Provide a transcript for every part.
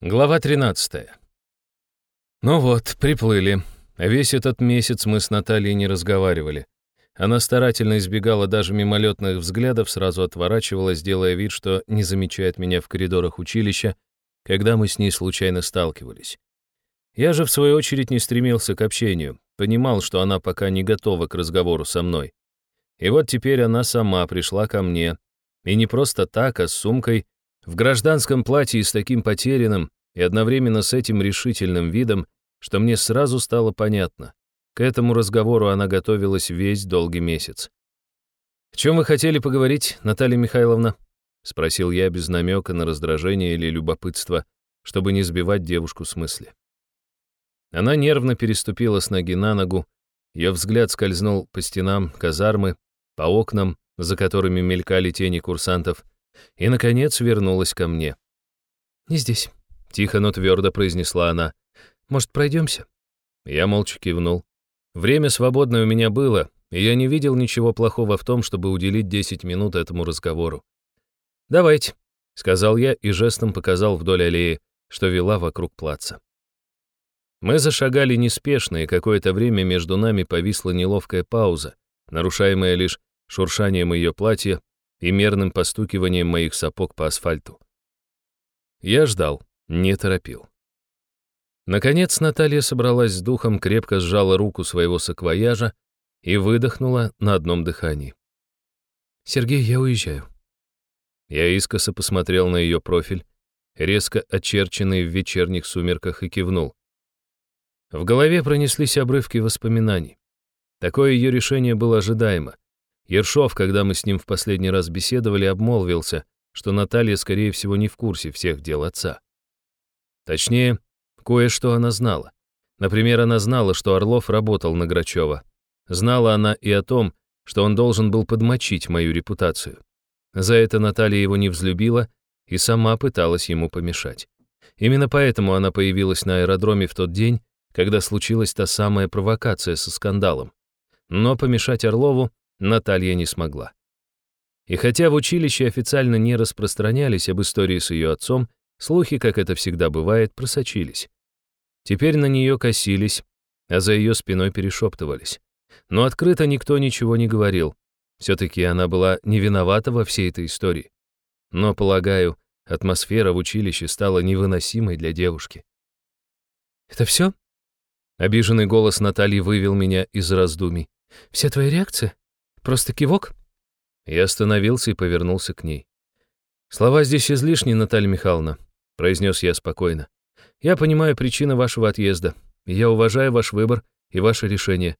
Глава 13. Ну вот, приплыли. Весь этот месяц мы с Натальей не разговаривали. Она старательно избегала даже мимолетных взглядов, сразу отворачивалась, делая вид, что не замечает меня в коридорах училища, когда мы с ней случайно сталкивались. Я же, в свою очередь, не стремился к общению, понимал, что она пока не готова к разговору со мной. И вот теперь она сама пришла ко мне, и не просто так, а с сумкой, в гражданском платье и с таким потерянным, и одновременно с этим решительным видом, что мне сразу стало понятно. К этому разговору она готовилась весь долгий месяц. «В чем вы хотели поговорить, Наталья Михайловна?» — спросил я без намека на раздражение или любопытство, чтобы не сбивать девушку с мысли. Она нервно переступила с ноги на ногу, ее взгляд скользнул по стенам казармы, по окнам, за которыми мелькали тени курсантов, и, наконец, вернулась ко мне. «Не здесь», — тихо, но твердо произнесла она. «Может, пройдемся?» Я молча кивнул. Время свободное у меня было, и я не видел ничего плохого в том, чтобы уделить 10 минут этому разговору. «Давайте», — сказал я и жестом показал вдоль аллеи, что вела вокруг плаца. Мы зашагали неспешно, и какое-то время между нами повисла неловкая пауза, нарушаемая лишь шуршанием ее платья и мерным постукиванием моих сапог по асфальту. Я ждал, не торопил. Наконец Наталья собралась с духом, крепко сжала руку своего саквояжа и выдохнула на одном дыхании. «Сергей, я уезжаю». Я искоса посмотрел на ее профиль, резко очерченный в вечерних сумерках, и кивнул. В голове пронеслись обрывки воспоминаний. Такое ее решение было ожидаемо. Ершов, когда мы с ним в последний раз беседовали, обмолвился, что Наталья, скорее всего, не в курсе всех дел отца. Точнее, кое-что она знала. Например, она знала, что Орлов работал на Грачева. Знала она и о том, что он должен был подмочить мою репутацию. За это Наталья его не взлюбила и сама пыталась ему помешать. Именно поэтому она появилась на аэродроме в тот день, когда случилась та самая провокация со скандалом. Но помешать Орлову Наталья не смогла. И хотя в училище официально не распространялись об истории с ее отцом, слухи, как это всегда бывает, просочились. Теперь на нее косились, а за ее спиной перешептывались. Но открыто никто ничего не говорил. Все-таки она была не виновата во всей этой истории. Но, полагаю, атмосфера в училище стала невыносимой для девушки. «Это все?» Обиженный голос Натальи вывел меня из раздумий. «Вся твоя реакция?» Просто кивок?» Я остановился и повернулся к ней. «Слова здесь излишни, Наталья Михайловна», — произнес я спокойно. «Я понимаю причины вашего отъезда, я уважаю ваш выбор и ваше решение.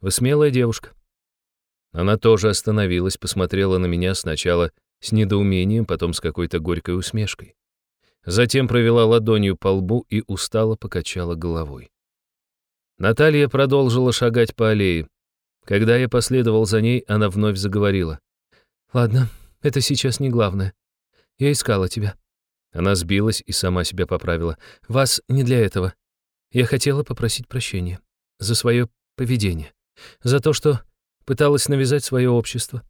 Вы смелая девушка». Она тоже остановилась, посмотрела на меня сначала с недоумением, потом с какой-то горькой усмешкой. Затем провела ладонью по лбу и устало покачала головой. Наталья продолжила шагать по аллее. Когда я последовал за ней, она вновь заговорила. «Ладно, это сейчас не главное. Я искала тебя». Она сбилась и сама себя поправила. «Вас не для этого. Я хотела попросить прощения за свое поведение, за то, что пыталась навязать свое общество,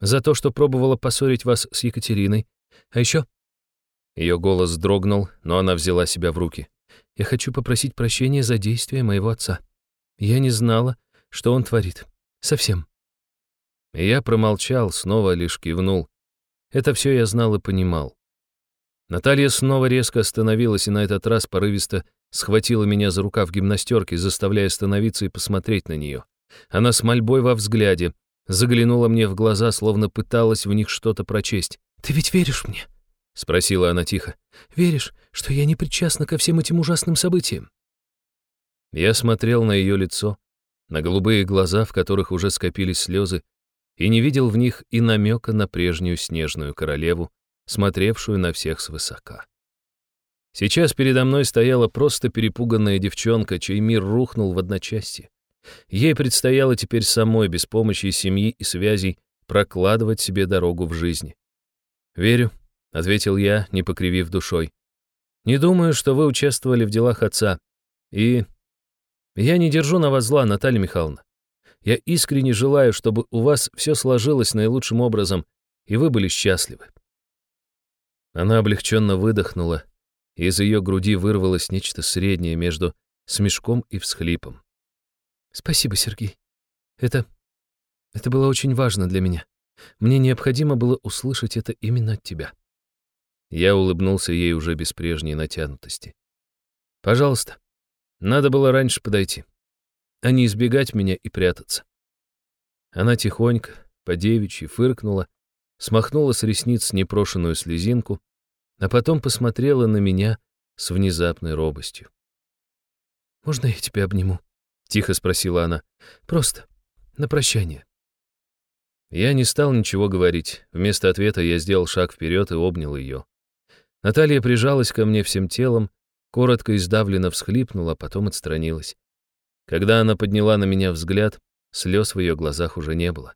за то, что пробовала поссорить вас с Екатериной. А еще...» Ее голос дрогнул, но она взяла себя в руки. «Я хочу попросить прощения за действия моего отца. Я не знала, что он творит. Совсем. Я промолчал, снова лишь кивнул. Это все я знал и понимал. Наталья снова резко остановилась и на этот раз порывисто схватила меня за рукав гимнастерки, заставляя остановиться и посмотреть на нее. Она с мольбой во взгляде заглянула мне в глаза, словно пыталась в них что-то прочесть. «Ты ведь веришь мне?» — спросила она тихо. «Веришь, что я не причастна ко всем этим ужасным событиям?» Я смотрел на ее лицо, на голубые глаза, в которых уже скопились слезы, и не видел в них и намека на прежнюю снежную королеву, смотревшую на всех свысока. Сейчас передо мной стояла просто перепуганная девчонка, чей мир рухнул в одночасье. Ей предстояло теперь самой, без помощи семьи и связей, прокладывать себе дорогу в жизни. «Верю», — ответил я, не покривив душой. «Не думаю, что вы участвовали в делах отца. И я не держу на вас зла, Наталья Михайловна. Я искренне желаю, чтобы у вас все сложилось наилучшим образом, и вы были счастливы. Она облегченно выдохнула, Из ее груди вырвалось нечто среднее между смешком и всхлипом. «Спасибо, Сергей. Это... это было очень важно для меня. Мне необходимо было услышать это именно от тебя». Я улыбнулся ей уже без прежней натянутости. «Пожалуйста, надо было раньше подойти, а не избегать меня и прятаться». Она тихонько, по девичьи, фыркнула, смахнула с ресниц непрошенную слезинку, а потом посмотрела на меня с внезапной робостью. «Можно я тебя обниму?» — тихо спросила она. «Просто на прощание». Я не стал ничего говорить. Вместо ответа я сделал шаг вперед и обнял ее. Наталья прижалась ко мне всем телом, коротко и сдавленно всхлипнула, а потом отстранилась. Когда она подняла на меня взгляд, слез в ее глазах уже не было.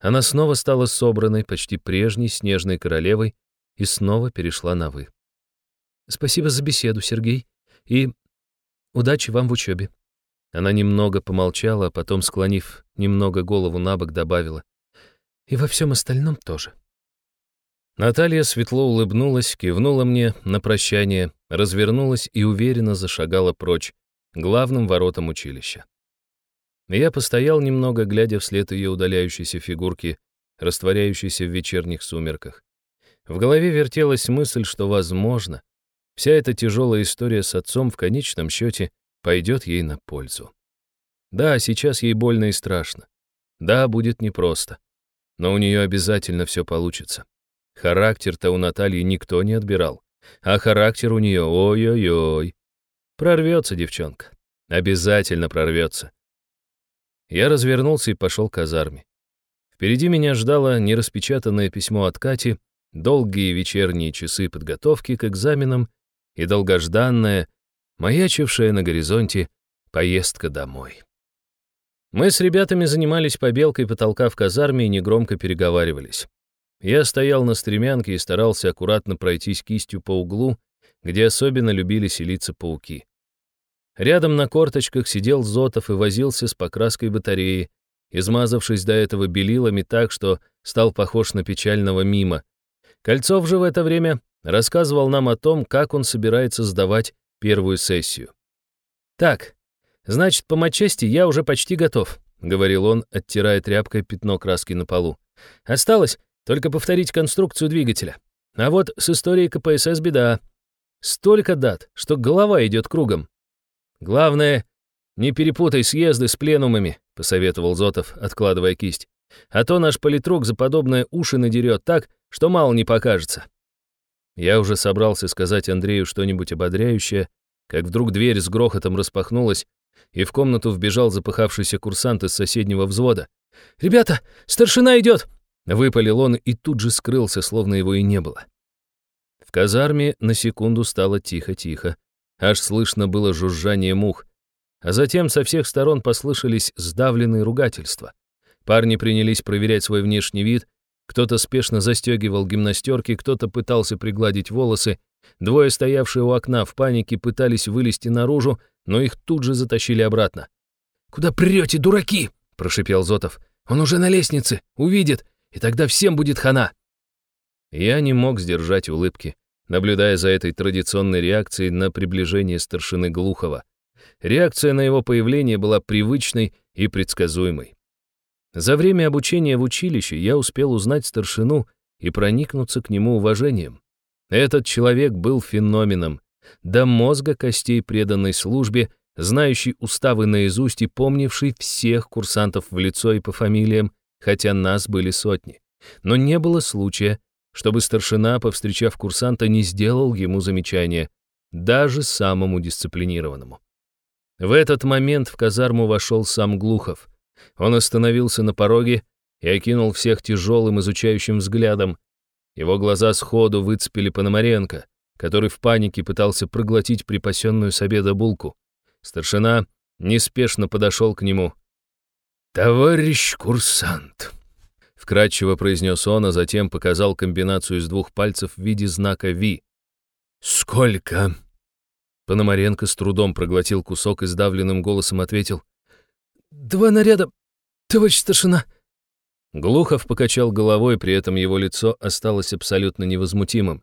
Она снова стала собранной, почти прежней снежной королевой и снова перешла на «вы». «Спасибо за беседу, Сергей, и удачи вам в учебе». Она немного помолчала, а потом, склонив немного голову на бок, добавила. «И во всем остальном тоже». Наталья светло улыбнулась, кивнула мне на прощание, развернулась и уверенно зашагала прочь, главным воротам училища. Я постоял немного, глядя вслед ее удаляющейся фигурки, растворяющейся в вечерних сумерках. В голове вертелась мысль, что, возможно, вся эта тяжелая история с отцом в конечном счете пойдет ей на пользу. Да, сейчас ей больно и страшно. Да, будет непросто. Но у нее обязательно все получится. Характер-то у Натальи никто не отбирал. А характер у нее, ой-ой-ой. Прорвется девчонка. Обязательно прорвется. Я развернулся и пошел к казарме. Впереди меня ждало нераспечатанное письмо от Кати, долгие вечерние часы подготовки к экзаменам и долгожданная, маячившая на горизонте, поездка домой. Мы с ребятами занимались побелкой потолка в казарме и негромко переговаривались. Я стоял на стремянке и старался аккуратно пройтись кистью по углу, где особенно любили селиться пауки. Рядом на корточках сидел Зотов и возился с покраской батареи, измазавшись до этого белилами так, что стал похож на печального мима, Кольцов же в это время рассказывал нам о том, как он собирается сдавать первую сессию. «Так, значит, по матчасти я уже почти готов», — говорил он, оттирая тряпкой пятно краски на полу. «Осталось только повторить конструкцию двигателя. А вот с историей КПСС беда. Столько дат, что голова идет кругом. Главное, не перепутай съезды с пленумами», — посоветовал Зотов, откладывая кисть. «А то наш политрук за подобное уши надерет так, что мало не покажется. Я уже собрался сказать Андрею что-нибудь ободряющее, как вдруг дверь с грохотом распахнулась, и в комнату вбежал запыхавшийся курсант из соседнего взвода. «Ребята, старшина идет!» Выпалил он и тут же скрылся, словно его и не было. В казарме на секунду стало тихо-тихо. Аж слышно было жужжание мух. А затем со всех сторон послышались сдавленные ругательства. Парни принялись проверять свой внешний вид, кто-то спешно застегивал гимнастерки, кто-то пытался пригладить волосы. Двое, стоявшие у окна в панике, пытались вылезти наружу, но их тут же затащили обратно. «Куда прете, дураки?» — прошипел Зотов. «Он уже на лестнице, увидит, и тогда всем будет хана». Я не мог сдержать улыбки, наблюдая за этой традиционной реакцией на приближение старшины Глухова. Реакция на его появление была привычной и предсказуемой. За время обучения в училище я успел узнать старшину и проникнуться к нему уважением. Этот человек был феноменом, до мозга костей преданной службе, знающий уставы наизусть и помнивший всех курсантов в лицо и по фамилиям, хотя нас были сотни. Но не было случая, чтобы старшина, повстречав курсанта, не сделал ему замечания, даже самому дисциплинированному. В этот момент в казарму вошел сам Глухов — он остановился на пороге и окинул всех тяжелым изучающим взглядом. Его глаза сходу выцепили Пономаренко, который в панике пытался проглотить припасенную с обеда булку. Старшина неспешно подошел к нему. «Товарищ курсант!» Вкратчиво произнес он, а затем показал комбинацию из двух пальцев в виде знака «Ви». «Сколько?» Пономаренко с трудом проглотил кусок и сдавленным голосом ответил. «Два наряда «Товарищ старшина!» Глухов покачал головой, при этом его лицо осталось абсолютно невозмутимым.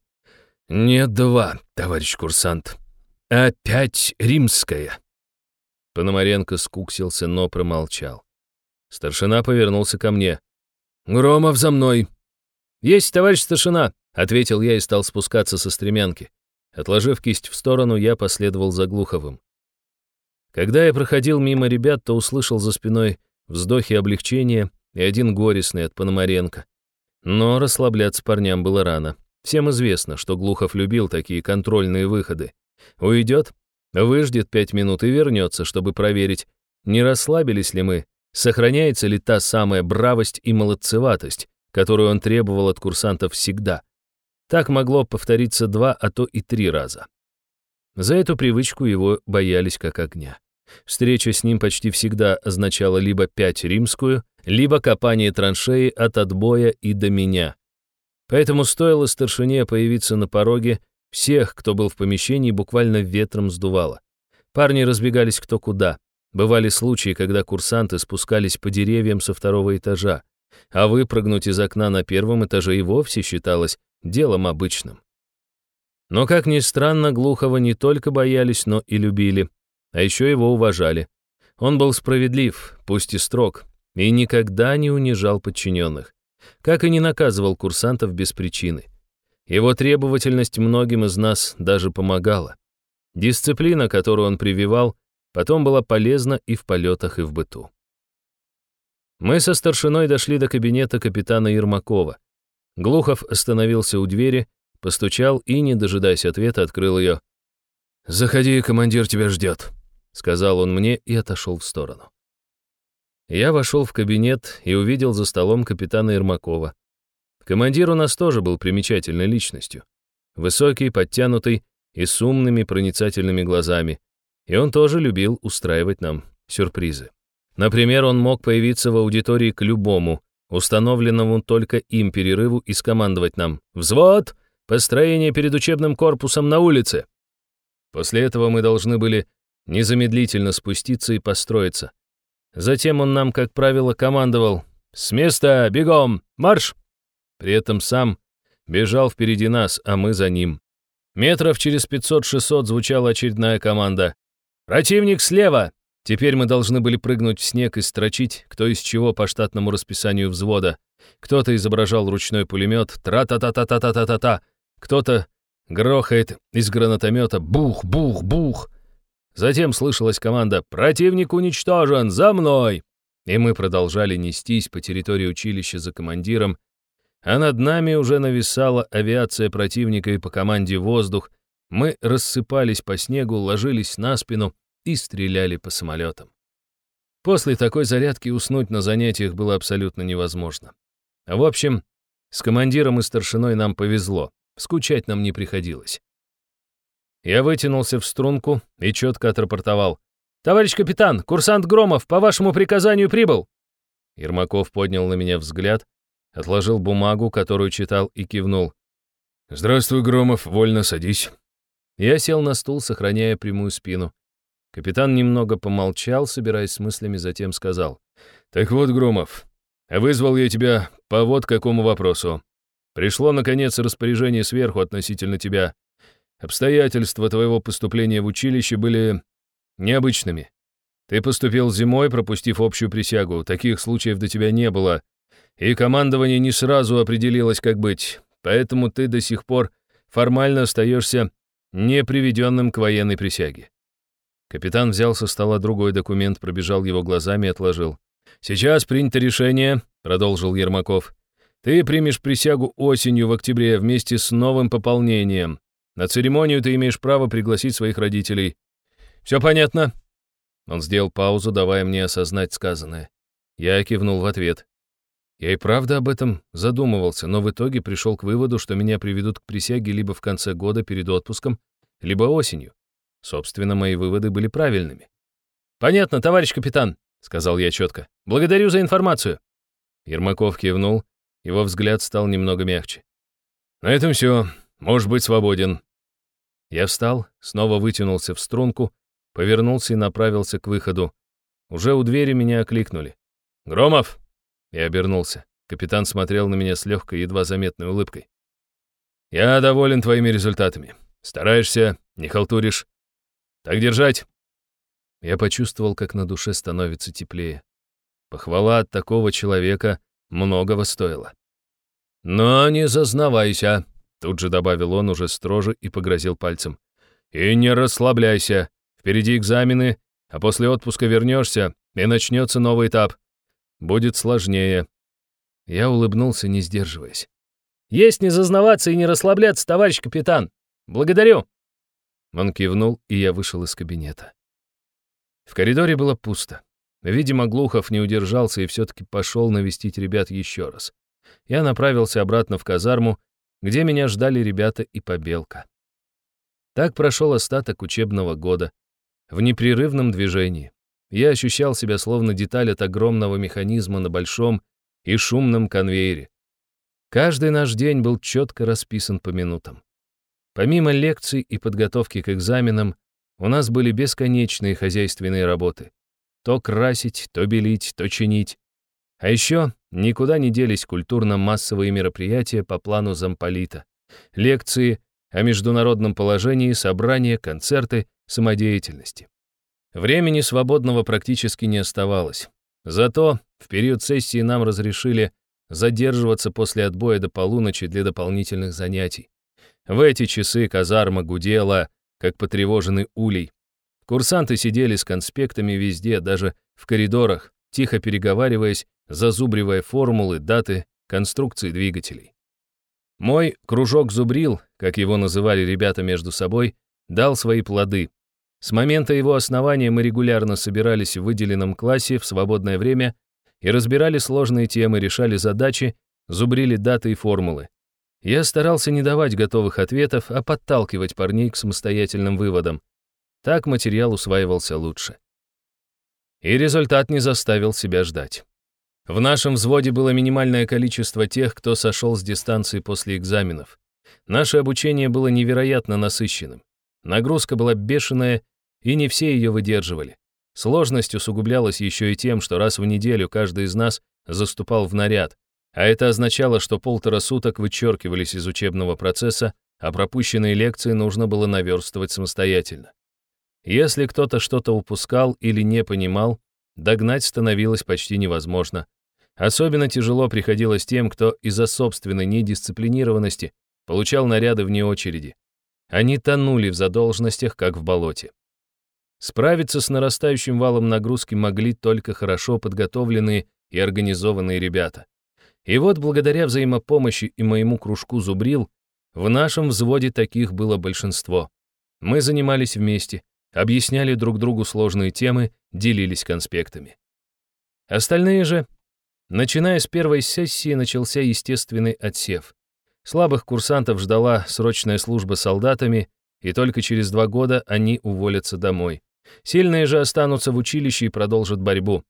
«Нет, два, товарищ курсант. Опять римская». Пономаренко скуксился, но промолчал. Старшина повернулся ко мне. «Громов за мной!» «Есть, товарищ старшина!» — ответил я и стал спускаться со стремянки. Отложив кисть в сторону, я последовал за Глуховым. Когда я проходил мимо ребят, то услышал за спиной вздохи облегчения и один горестный от Пономаренко. Но расслабляться парням было рано. Всем известно, что Глухов любил такие контрольные выходы. Уйдет, выждет пять минут и вернется, чтобы проверить, не расслабились ли мы, сохраняется ли та самая бравость и молодцеватость, которую он требовал от курсантов всегда. Так могло повториться два, а то и три раза. За эту привычку его боялись как огня. Встреча с ним почти всегда означала либо пять римскую, либо копание траншеи от отбоя и до меня. Поэтому стоило старшине появиться на пороге, всех, кто был в помещении, буквально ветром сдувало. Парни разбегались кто куда. Бывали случаи, когда курсанты спускались по деревьям со второго этажа, а выпрыгнуть из окна на первом этаже и вовсе считалось делом обычным. Но, как ни странно, Глухова не только боялись, но и любили, а еще его уважали. Он был справедлив, пусть и строг, и никогда не унижал подчиненных, как и не наказывал курсантов без причины. Его требовательность многим из нас даже помогала. Дисциплина, которую он прививал, потом была полезна и в полетах, и в быту. Мы со старшиной дошли до кабинета капитана Ермакова. Глухов остановился у двери, постучал и, не дожидаясь ответа, открыл ее. «Заходи, командир тебя ждет», — сказал он мне и отошел в сторону. Я вошел в кабинет и увидел за столом капитана Ермакова. Командир у нас тоже был примечательной личностью. Высокий, подтянутый и с умными проницательными глазами. И он тоже любил устраивать нам сюрпризы. Например, он мог появиться в аудитории к любому, установленному только им перерыву и скомандовать нам «Взвод! Построение перед учебным корпусом на улице!» После этого мы должны были незамедлительно спуститься и построиться. Затем он нам, как правило, командовал «С места! Бегом! Марш!» При этом сам бежал впереди нас, а мы за ним. Метров через 500-600 звучала очередная команда. «Противник слева! Теперь мы должны были прыгнуть в снег и строчить, кто из чего по штатному расписанию взвода. Кто-то изображал ручной пулемет, тра-та-та-та-та-та-та-та, кто-то грохает из гранатомета бух-бух-бух. Затем слышалась команда «Противник уничтожен! За мной!» И мы продолжали нестись по территории училища за командиром, а над нами уже нависала авиация противника и по команде «Воздух» мы рассыпались по снегу, ложились на спину — и стреляли по самолетам. После такой зарядки уснуть на занятиях было абсолютно невозможно. В общем, с командиром и старшиной нам повезло, скучать нам не приходилось. Я вытянулся в струнку и четко отрапортовал. «Товарищ капитан, курсант Громов по вашему приказанию прибыл!» Ермаков поднял на меня взгляд, отложил бумагу, которую читал, и кивнул. «Здравствуй, Громов, вольно садись». Я сел на стул, сохраняя прямую спину. Капитан немного помолчал, собираясь с мыслями, затем сказал. «Так вот, Громов, вызвал я тебя по вот какому вопросу. Пришло, наконец, распоряжение сверху относительно тебя. Обстоятельства твоего поступления в училище были необычными. Ты поступил зимой, пропустив общую присягу. Таких случаев до тебя не было. И командование не сразу определилось, как быть. Поэтому ты до сих пор формально остаешься неприведенным к военной присяге. Капитан взял со стола другой документ, пробежал его глазами и отложил. «Сейчас принято решение», — продолжил Ермаков. «Ты примешь присягу осенью в октябре вместе с новым пополнением. На церемонию ты имеешь право пригласить своих родителей. Все понятно?» Он сделал паузу, давая мне осознать сказанное. Я кивнул в ответ. Я и правда об этом задумывался, но в итоге пришел к выводу, что меня приведут к присяге либо в конце года перед отпуском, либо осенью. Собственно, мои выводы были правильными. «Понятно, товарищ капитан», — сказал я четко. «Благодарю за информацию». Ермаков кивнул, его взгляд стал немного мягче. «На этом все. Можешь быть свободен». Я встал, снова вытянулся в струнку, повернулся и направился к выходу. Уже у двери меня окликнули. «Громов!» Я обернулся. Капитан смотрел на меня с легкой, едва заметной улыбкой. «Я доволен твоими результатами. Стараешься, не халтуришь. Так держать!» Я почувствовал, как на душе становится теплее. Похвала от такого человека многого стоила. «Но не зазнавайся», — тут же добавил он уже строже и погрозил пальцем. «И не расслабляйся. Впереди экзамены, а после отпуска вернешься, и начнется новый этап. Будет сложнее». Я улыбнулся, не сдерживаясь. «Есть не зазнаваться и не расслабляться, товарищ капитан. Благодарю». Он кивнул, и я вышел из кабинета. В коридоре было пусто. Видимо, Глухов не удержался и все-таки пошел навестить ребят еще раз. Я направился обратно в казарму, где меня ждали ребята и Побелка. Так прошел остаток учебного года. В непрерывном движении. Я ощущал себя словно деталь от огромного механизма на большом и шумном конвейере. Каждый наш день был четко расписан по минутам. Помимо лекций и подготовки к экзаменам, у нас были бесконечные хозяйственные работы. То красить, то белить, то чинить. А еще никуда не делись культурно-массовые мероприятия по плану замполита. Лекции о международном положении, собрания, концерты, самодеятельности. Времени свободного практически не оставалось. Зато в период сессии нам разрешили задерживаться после отбоя до полуночи для дополнительных занятий. В эти часы казарма гудела, как потревоженный улей. Курсанты сидели с конспектами везде, даже в коридорах, тихо переговариваясь, зазубривая формулы, даты, конструкции двигателей. Мой кружок зубрил, как его называли ребята между собой, дал свои плоды. С момента его основания мы регулярно собирались в выделенном классе в свободное время и разбирали сложные темы, решали задачи, зубрили даты и формулы. Я старался не давать готовых ответов, а подталкивать парней к самостоятельным выводам. Так материал усваивался лучше. И результат не заставил себя ждать. В нашем взводе было минимальное количество тех, кто сошел с дистанции после экзаменов. Наше обучение было невероятно насыщенным. Нагрузка была бешеная, и не все ее выдерживали. Сложность усугублялась еще и тем, что раз в неделю каждый из нас заступал в наряд, а это означало, что полтора суток вычеркивались из учебного процесса, а пропущенные лекции нужно было наверстывать самостоятельно. Если кто-то что-то упускал или не понимал, догнать становилось почти невозможно. Особенно тяжело приходилось тем, кто из-за собственной недисциплинированности получал наряды вне очереди. Они тонули в задолженностях, как в болоте. Справиться с нарастающим валом нагрузки могли только хорошо подготовленные и организованные ребята. И вот благодаря взаимопомощи и моему кружку зубрил, в нашем взводе таких было большинство. Мы занимались вместе, объясняли друг другу сложные темы, делились конспектами. Остальные же, начиная с первой сессии, начался естественный отсев. Слабых курсантов ждала срочная служба солдатами, и только через два года они уволятся домой. Сильные же останутся в училище и продолжат борьбу.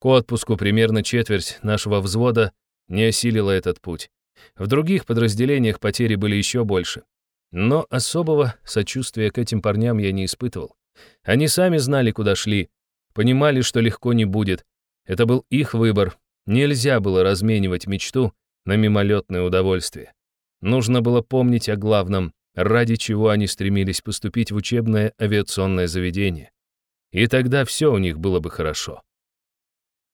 К отпуску примерно четверть нашего взвода не осилила этот путь. В других подразделениях потери были еще больше. Но особого сочувствия к этим парням я не испытывал. Они сами знали, куда шли, понимали, что легко не будет. Это был их выбор. Нельзя было разменивать мечту на мимолетное удовольствие. Нужно было помнить о главном, ради чего они стремились поступить в учебное авиационное заведение. И тогда все у них было бы хорошо.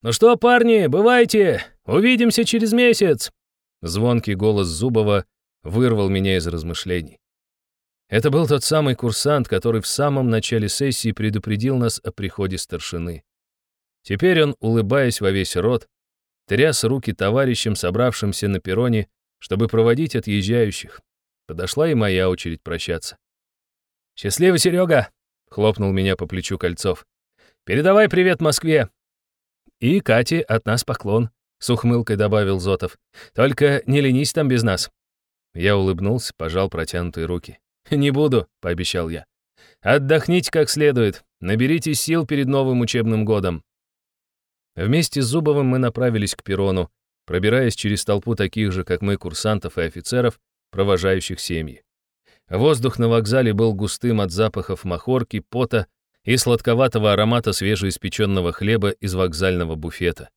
«Ну что, парни, бывайте! Увидимся через месяц!» Звонкий голос Зубова вырвал меня из размышлений. Это был тот самый курсант, который в самом начале сессии предупредил нас о приходе старшины. Теперь он, улыбаясь во весь рот, тряс руки товарищам, собравшимся на перроне, чтобы проводить отъезжающих. Подошла и моя очередь прощаться. «Счастливо, Серега!» — хлопнул меня по плечу Кольцов. «Передавай привет Москве!» «И Кате от нас поклон», — с ухмылкой добавил Зотов. «Только не ленись там без нас». Я улыбнулся, пожал протянутые руки. «Не буду», — пообещал я. «Отдохните как следует, наберите сил перед новым учебным годом». Вместе с Зубовым мы направились к перрону, пробираясь через толпу таких же, как мы, курсантов и офицеров, провожающих семьи. Воздух на вокзале был густым от запахов махорки, пота и сладковатого аромата свежеиспеченного хлеба из вокзального буфета.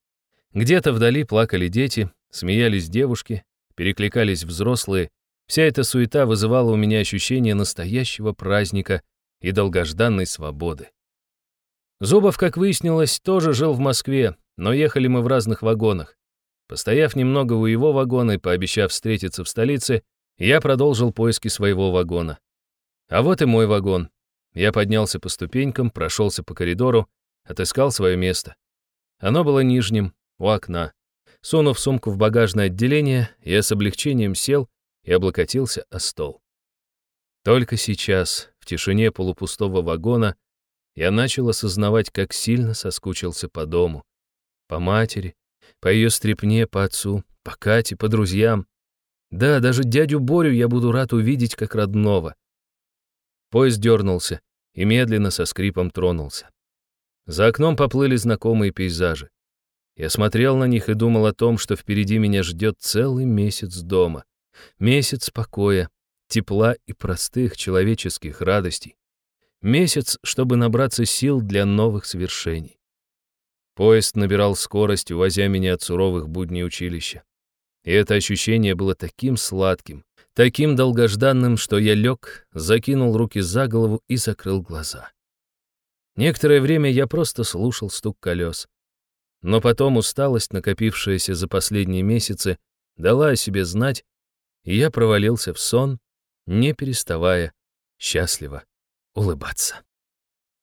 Где-то вдали плакали дети, смеялись девушки, перекликались взрослые, Вся эта суета вызывала у меня ощущение настоящего праздника и долгожданной свободы. Зубов, как выяснилось, тоже жил в Москве, но ехали мы в разных вагонах. Постояв немного у его вагона и пообещав встретиться в столице, я продолжил поиски своего вагона. А вот и мой вагон. Я поднялся по ступенькам, прошелся по коридору, отыскал свое место. Оно было нижним, у окна. Сунув сумку в багажное отделение, я с облегчением сел и облокотился о стол. Только сейчас, в тишине полупустого вагона, я начал осознавать, как сильно соскучился по дому, по матери, по ее стрепне, по отцу, по Кате, по друзьям. Да, даже дядю Борю я буду рад увидеть как родного. Поезд дернулся и медленно со скрипом тронулся. За окном поплыли знакомые пейзажи. Я смотрел на них и думал о том, что впереди меня ждет целый месяц дома. Месяц покоя, тепла и простых человеческих радостей. Месяц, чтобы набраться сил для новых свершений. Поезд набирал скорость, увозя меня от суровых будней училища. И это ощущение было таким сладким, таким долгожданным, что я лег, закинул руки за голову и закрыл глаза. Некоторое время я просто слушал стук колес. Но потом усталость, накопившаяся за последние месяцы, дала о себе знать, и я провалился в сон, не переставая счастливо улыбаться.